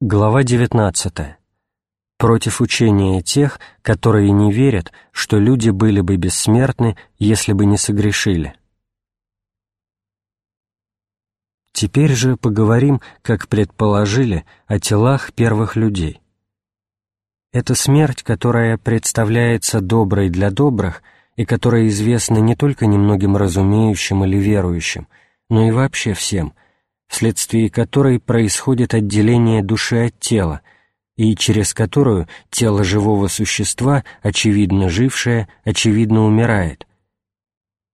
Глава 19. Против учения тех, которые не верят, что люди были бы бессмертны, если бы не согрешили. Теперь же поговорим, как предположили, о телах первых людей. Это смерть, которая представляется доброй для добрых и которая известна не только немногим разумеющим или верующим, но и вообще всем – вследствие которой происходит отделение души от тела, и через которую тело живого существа, очевидно жившее, очевидно умирает.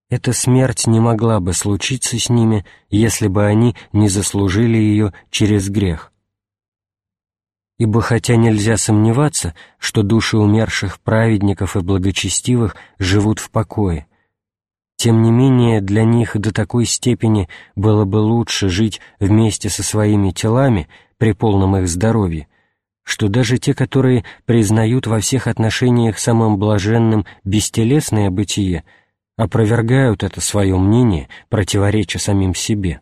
Эта смерть не могла бы случиться с ними, если бы они не заслужили ее через грех. Ибо хотя нельзя сомневаться, что души умерших праведников и благочестивых живут в покое, тем не менее, для них до такой степени было бы лучше жить вместе со своими телами при полном их здоровье, что даже те, которые признают во всех отношениях самым блаженным бестелесное бытие, опровергают это свое мнение, противореча самим себе.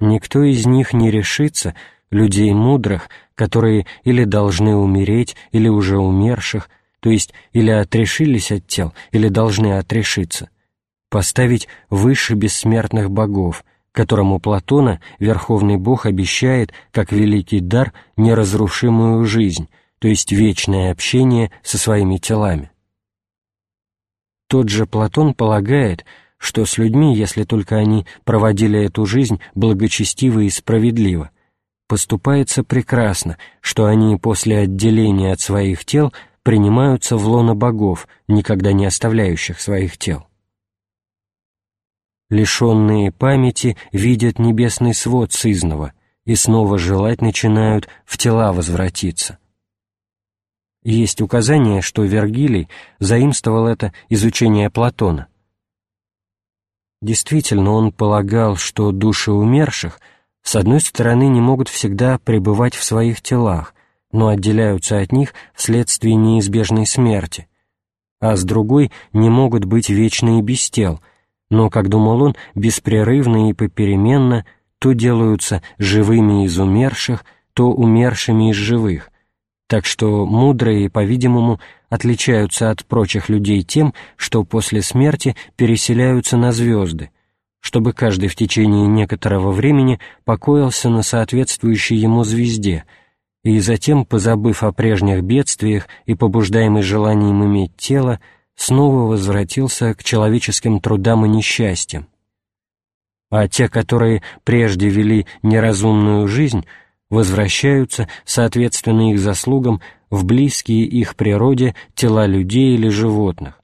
Никто из них не решится, людей мудрых, которые или должны умереть, или уже умерших, то есть или отрешились от тел, или должны отрешиться, поставить выше бессмертных богов, которому Платона, Верховный Бог, обещает, как великий дар, неразрушимую жизнь, то есть вечное общение со своими телами. Тот же Платон полагает, что с людьми, если только они проводили эту жизнь благочестиво и справедливо, поступается прекрасно, что они после отделения от своих тел принимаются в лоно богов, никогда не оставляющих своих тел. Лишенные памяти видят небесный свод сызного и снова желать начинают в тела возвратиться. Есть указание, что Вергилий заимствовал это изучение Платона. Действительно, он полагал, что души умерших с одной стороны не могут всегда пребывать в своих телах, но отделяются от них вследствие неизбежной смерти, а с другой не могут быть вечны и без тел, но, как думал он, беспрерывно и попеременно то делаются живыми из умерших, то умершими из живых, так что мудрые, по-видимому, отличаются от прочих людей тем, что после смерти переселяются на звезды, чтобы каждый в течение некоторого времени покоился на соответствующей ему звезде — и затем, позабыв о прежних бедствиях и побуждаемый желанием иметь тело, снова возвратился к человеческим трудам и несчастьям. А те, которые прежде вели неразумную жизнь, возвращаются, соответственно их заслугам, в близкие их природе тела людей или животных.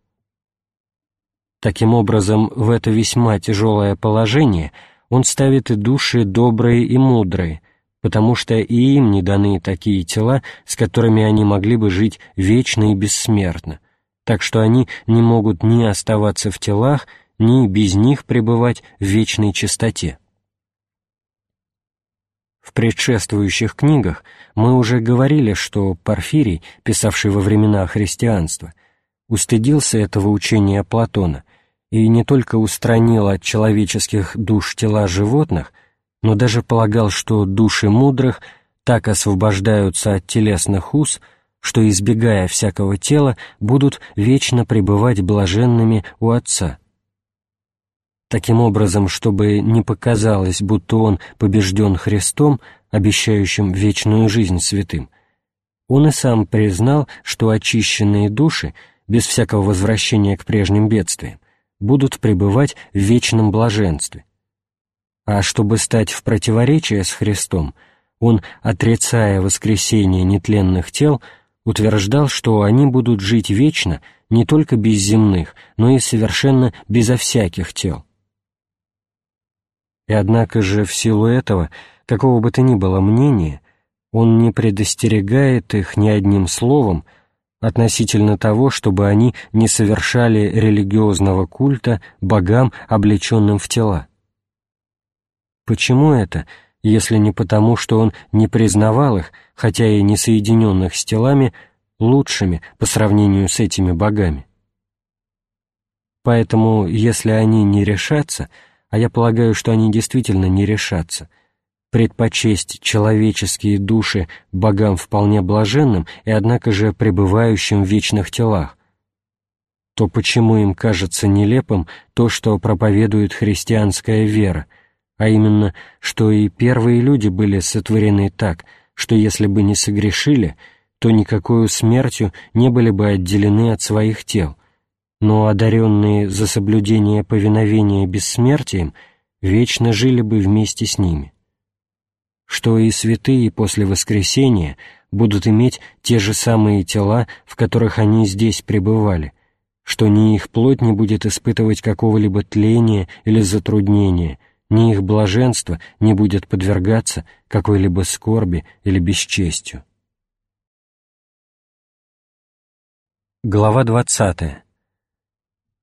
Таким образом, в это весьма тяжелое положение он ставит и души добрые и мудрые, потому что и им не даны такие тела, с которыми они могли бы жить вечно и бессмертно, так что они не могут ни оставаться в телах, ни без них пребывать в вечной чистоте. В предшествующих книгах мы уже говорили, что Порфирий, писавший во времена христианства, устыдился этого учения Платона и не только устранил от человеческих душ тела животных – но даже полагал, что души мудрых так освобождаются от телесных уз, что, избегая всякого тела, будут вечно пребывать блаженными у Отца. Таким образом, чтобы не показалось, будто он побежден Христом, обещающим вечную жизнь святым, он и сам признал, что очищенные души, без всякого возвращения к прежним бедствиям, будут пребывать в вечном блаженстве – а чтобы стать в противоречие с Христом, он, отрицая воскресение нетленных тел, утверждал, что они будут жить вечно не только без земных, но и совершенно безо всяких тел. И однако же в силу этого, какого бы то ни было мнения, он не предостерегает их ни одним словом относительно того, чтобы они не совершали религиозного культа богам, облеченным в тела. Почему это, если не потому, что он не признавал их, хотя и не соединенных с телами, лучшими по сравнению с этими богами? Поэтому, если они не решатся, а я полагаю, что они действительно не решатся, предпочесть человеческие души богам вполне блаженным и однако же пребывающим в вечных телах, то почему им кажется нелепым то, что проповедует христианская вера, а именно, что и первые люди были сотворены так, что если бы не согрешили, то никакой смертью не были бы отделены от своих тел, но одаренные за соблюдение повиновения бессмертием вечно жили бы вместе с ними. Что и святые после воскресения будут иметь те же самые тела, в которых они здесь пребывали – что ни их плоть не будет испытывать какого-либо тления или затруднения, ни их блаженство не будет подвергаться какой-либо скорби или бесчестью. Глава 20.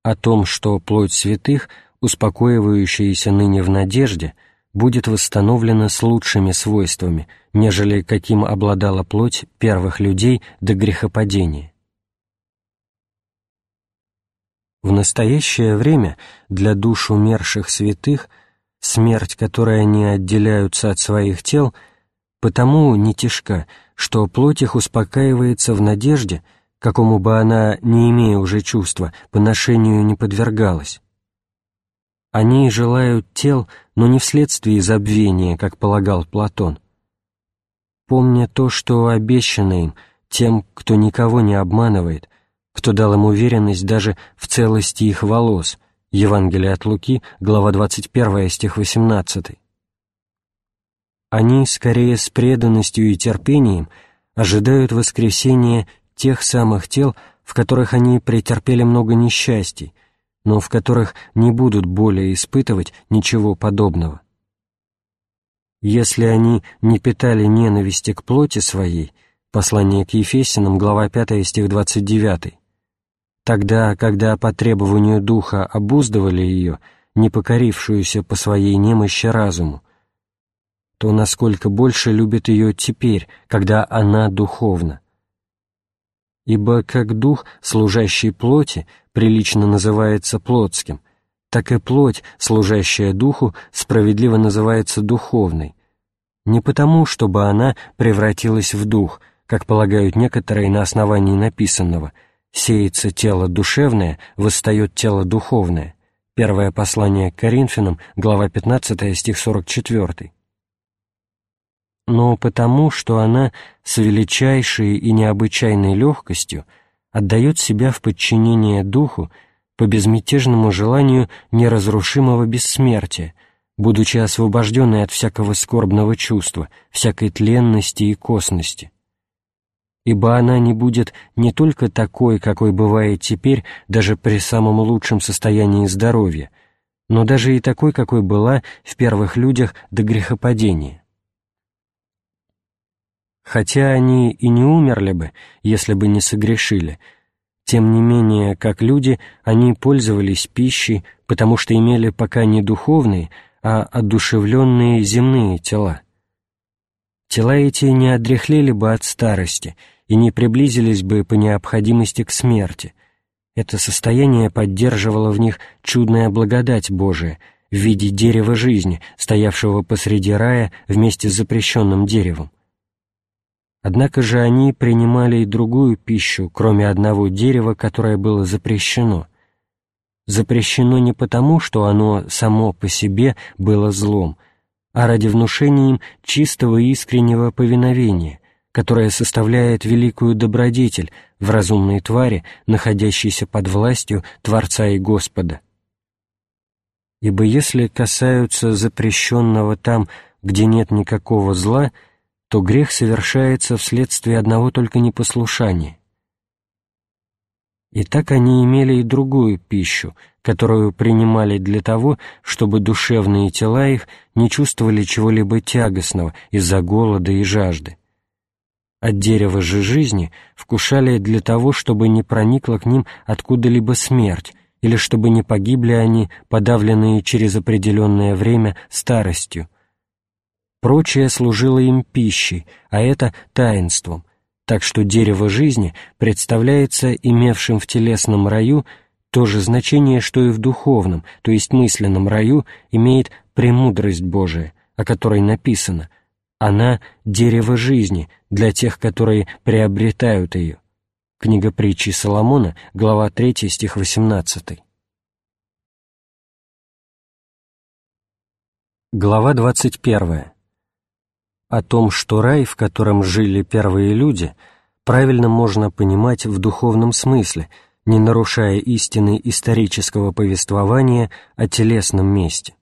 О том, что плоть святых, успокоивающаяся ныне в надежде, будет восстановлена с лучшими свойствами, нежели каким обладала плоть первых людей до грехопадения. В настоящее время для душ умерших святых смерть, которой они отделяются от своих тел, потому не тяжка, что плоть их успокаивается в надежде, какому бы она, не имея уже чувства, поношению не подвергалась. Они желают тел, но не вследствие забвения, как полагал Платон. Помня то, что обещано им, тем, кто никого не обманывает, кто дал им уверенность даже в целости их волос. Евангелие от Луки, глава 21, стих 18. Они, скорее с преданностью и терпением, ожидают воскресения тех самых тел, в которых они претерпели много несчастий, но в которых не будут более испытывать ничего подобного. Если они не питали ненависти к плоти своей, послание к Ефесянам, глава 5, стих 29, Тогда, когда по требованию духа обуздывали ее, не покорившуюся по своей немощи разуму, то насколько больше любит ее теперь, когда она духовна. Ибо как дух, служащий плоти, прилично называется плотским, так и плоть, служащая духу, справедливо называется духовной. Не потому, чтобы она превратилась в дух, как полагают некоторые на основании написанного – сеется тело душевное, восстает тело духовное. Первое послание к Коринфянам, глава 15, стих 44. Но потому, что она с величайшей и необычайной легкостью отдает себя в подчинение духу по безмятежному желанию неразрушимого бессмертия, будучи освобожденной от всякого скорбного чувства, всякой тленности и косности ибо она не будет не только такой, какой бывает теперь, даже при самом лучшем состоянии здоровья, но даже и такой, какой была в первых людях до грехопадения. Хотя они и не умерли бы, если бы не согрешили, тем не менее, как люди, они пользовались пищей, потому что имели пока не духовные, а одушевленные земные тела. Тела эти не одряхлели бы от старости и не приблизились бы по необходимости к смерти. Это состояние поддерживало в них чудная благодать Божия в виде дерева жизни, стоявшего посреди рая вместе с запрещенным деревом. Однако же они принимали и другую пищу, кроме одного дерева, которое было запрещено. Запрещено не потому, что оно само по себе было злом, а ради внушения им чистого и искреннего повиновения, которое составляет великую добродетель в разумной твари, находящейся под властью Творца и Господа. Ибо если касаются запрещенного там, где нет никакого зла, то грех совершается вследствие одного только непослушания. И так они имели и другую пищу, которую принимали для того, чтобы душевные тела их не чувствовали чего-либо тягостного из-за голода и жажды от дерева же жизни вкушали для того, чтобы не проникла к ним откуда-либо смерть, или чтобы не погибли они, подавленные через определенное время старостью. Прочее служило им пищей, а это таинством, так что дерево жизни представляется имевшим в телесном раю то же значение, что и в духовном, то есть мысленном раю, имеет премудрость Божия, о которой написано «Она — дерево жизни для тех, которые приобретают ее». Книга притчи Соломона, глава 3, стих 18. Глава 21. О том, что рай, в котором жили первые люди, правильно можно понимать в духовном смысле, не нарушая истины исторического повествования о телесном месте.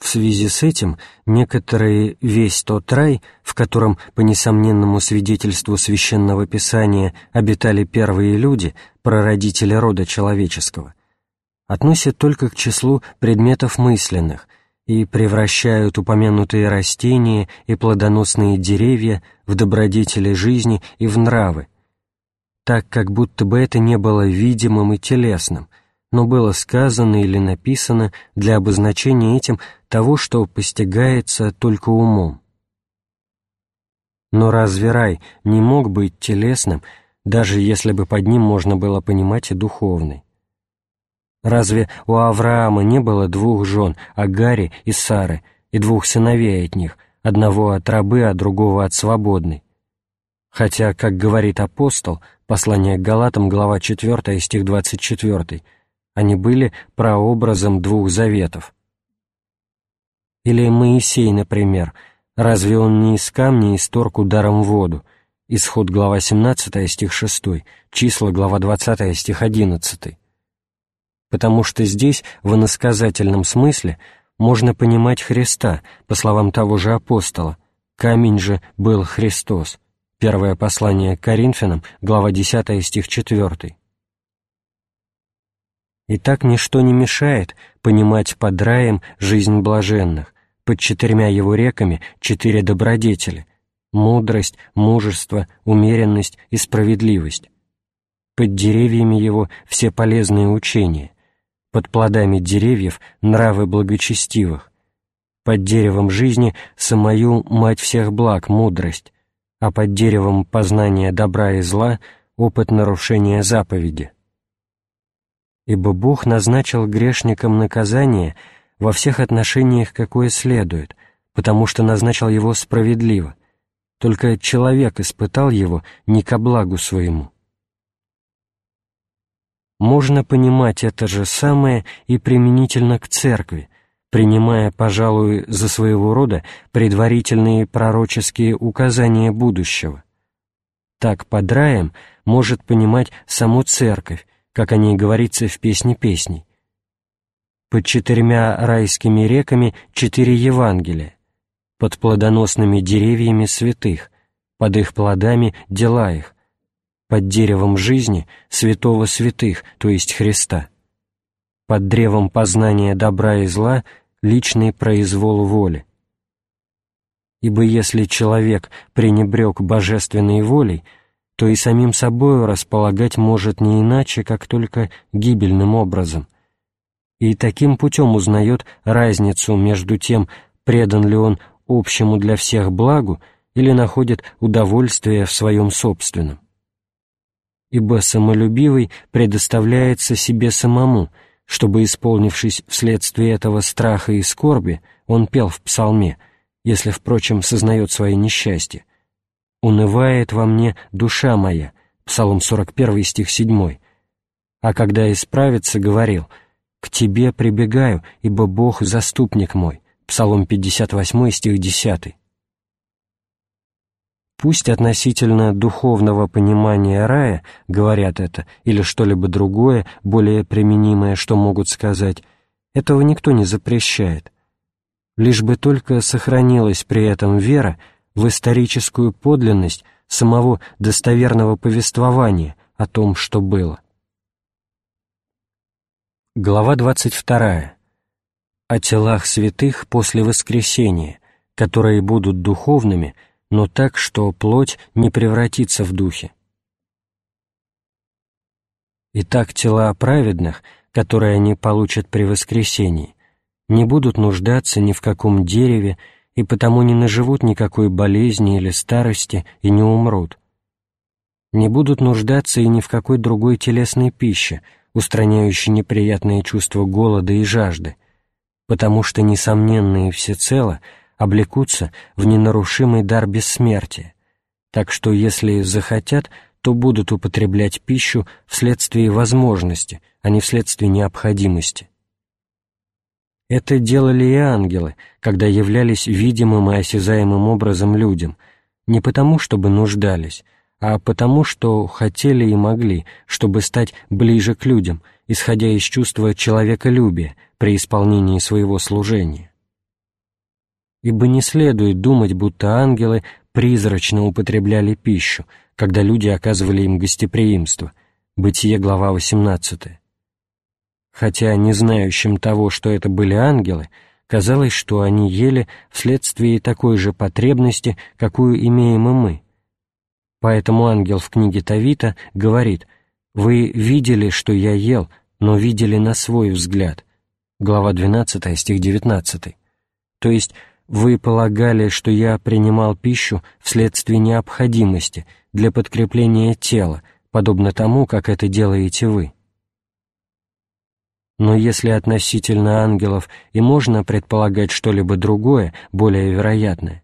В связи с этим некоторые весь тот рай, в котором, по несомненному свидетельству Священного Писания, обитали первые люди, прародители рода человеческого, относят только к числу предметов мысленных – и превращают упомянутые растения и плодоносные деревья в добродетели жизни и в нравы, так как будто бы это не было видимым и телесным, но было сказано или написано для обозначения этим того, что постигается только умом. Но разве рай не мог быть телесным, даже если бы под ним можно было понимать и духовный? Разве у Авраама не было двух жен, Агари и Сары, и двух сыновей от них, одного от рабы, а другого от свободной? Хотя, как говорит апостол, послание к Галатам, глава 4, стих 24, они были прообразом двух заветов. Или Моисей, например, разве он не из камня исторг ударом воду? Исход, глава 17, стих 6, числа, глава 20, стих 11 потому что здесь, в иносказательном смысле, можно понимать Христа, по словам того же апостола. Камень же был Христос. Первое послание к Коринфянам, глава 10, стих 4. И так ничто не мешает понимать под раем жизнь блаженных, под четырьмя его реками четыре добродетели — мудрость, мужество, умеренность и справедливость. Под деревьями его все полезные учения, под плодами деревьев нравы благочестивых, под деревом жизни самую мать всех благ, мудрость, а под деревом познания добра и зла опыт нарушения заповеди. Ибо Бог назначил грешникам наказание во всех отношениях, какое следует, потому что назначил его справедливо, только человек испытал его не ко благу своему можно понимать это же самое и применительно к церкви, принимая, пожалуй, за своего рода предварительные пророческие указания будущего. Так под раем может понимать саму церковь, как о ней говорится в «Песне песней». Под четырьмя райскими реками четыре Евангелия, под плодоносными деревьями святых, под их плодами дела их, под деревом жизни святого святых, то есть Христа, под древом познания добра и зла личный произвол воли. Ибо если человек пренебрег божественной волей, то и самим собою располагать может не иначе, как только гибельным образом. И таким путем узнает разницу между тем, предан ли он общему для всех благу или находит удовольствие в своем собственном ибо самолюбивый предоставляется себе самому, чтобы, исполнившись вследствие этого страха и скорби, он пел в псалме, если, впрочем, сознает свои несчастья. «Унывает во мне душа моя» Псалом 41, стих 7. А когда исправится, говорил «К тебе прибегаю, ибо Бог — заступник мой» Псалом 58, стих 10. Пусть относительно духовного понимания рая говорят это или что-либо другое, более применимое, что могут сказать, этого никто не запрещает. Лишь бы только сохранилась при этом вера в историческую подлинность самого достоверного повествования о том, что было. Глава 22. О телах святых после воскресения, которые будут духовными – но так, что плоть не превратится в духе. Итак, тела праведных, которые они получат при воскресении, не будут нуждаться ни в каком дереве и потому не наживут никакой болезни или старости и не умрут. Не будут нуждаться и ни в какой другой телесной пище, устраняющей неприятные чувства голода и жажды, потому что несомненные всецело облекутся в ненарушимый дар бессмертия, так что если захотят, то будут употреблять пищу вследствие возможности, а не вследствие необходимости. Это делали и ангелы, когда являлись видимым и осязаемым образом людям, не потому, чтобы нуждались, а потому, что хотели и могли, чтобы стать ближе к людям, исходя из чувства человеколюбия при исполнении своего служения. Ибо не следует думать, будто ангелы призрачно употребляли пищу, когда люди оказывали им гостеприимство. Бытие, глава 18 хотя не знающим того, что это были ангелы, казалось, что они ели вследствие такой же потребности, какую имеем и мы. Поэтому ангел в книге Тавита говорит «Вы видели, что я ел, но видели на свой взгляд». Глава 12, стих 19. То есть вы полагали, что я принимал пищу вследствие необходимости для подкрепления тела, подобно тому, как это делаете вы. Но если относительно ангелов и можно предполагать что-либо другое, более вероятное,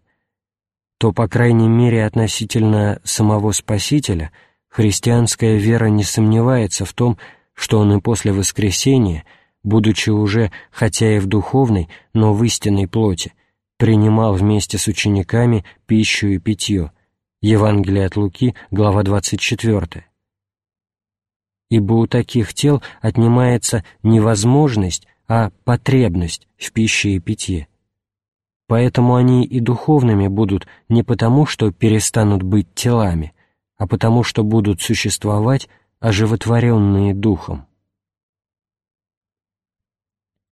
то, по крайней мере, относительно самого Спасителя, христианская вера не сомневается в том, что он и после воскресения, будучи уже, хотя и в духовной, но в истинной плоти, принимал вместе с учениками пищу и питье. Евангелие от Луки, глава 24 ибо у таких тел отнимается не возможность, а потребность в пище и питье. Поэтому они и духовными будут не потому, что перестанут быть телами, а потому, что будут существовать оживотворенные духом.